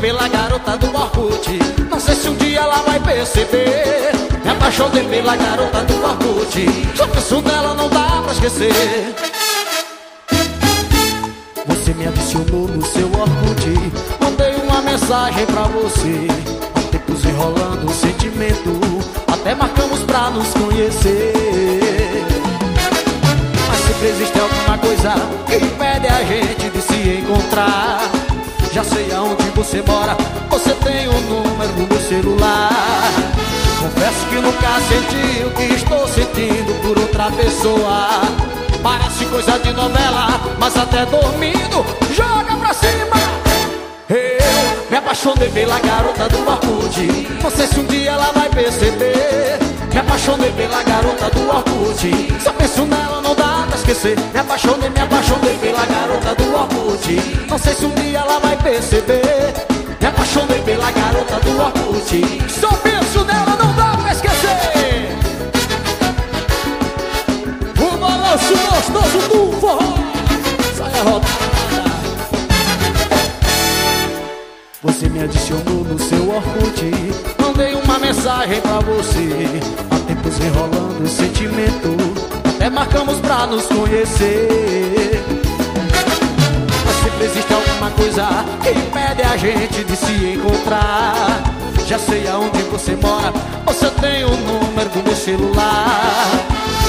pela garota do Orkut. Não sei se um dia ela vai perceber. Me apaixonei pela garota do Orkut. Só penso nela, não dá pra esquecer. Você me adicionou no seu Orkut. Mandei uma mensagem pra você. Há tempos enrolando o sentimento. Até marcamos pra nos conhecer. Mas sempre existe alguma coisa Que impede a gente de se encontrar já sei aonde você mora, você tem o um número meu celular. Confesso que nunca senti o que estou sentindo por outra pessoa. Parece coisa de novela, mas até dormindo, joga pra cima. Eu me apaixonei pela garota do Orkut. Não sei se um dia ela vai perceber. Me apaixonei pela garota do Orkut. Só penso nela, não dá pra esquecer. Me apaixonei, me apaixonei pela garota do Orkut. Não sei se um dia ela vai perceber. Me apaixonei pela garota do Orkut. Só Você me adicionou no seu Orkut. Mandei uma mensagem pra você. Há tempos enrolando o sentimento. Até marcamos pra nos conhecer. Mas sempre existe alguma coisa Que impede a gente de se encontrar. Já sei aonde você mora Você tem o número do meu celular.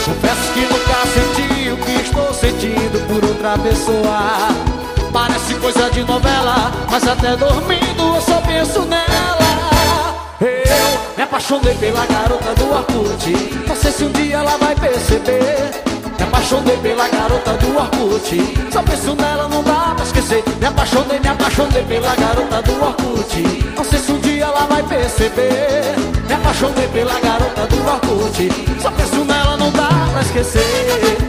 Confesso que nunca senti o que estou sentindo por outra pessoa coisa de novela, mas até dormindo eu só penso nela. Eu me apaixonei pela garota do Orkut. Não sei se um dia ela vai perceber. Me apaixonei pela garota do Orkut. Só penso nela, não dá pra esquecer. Me apaixonei, me apaixonei pela garota do Orkut. Não sei se um dia ela vai perceber. Me apaixonei pela garota do Orkut. Só penso nela, não dá pra esquecer.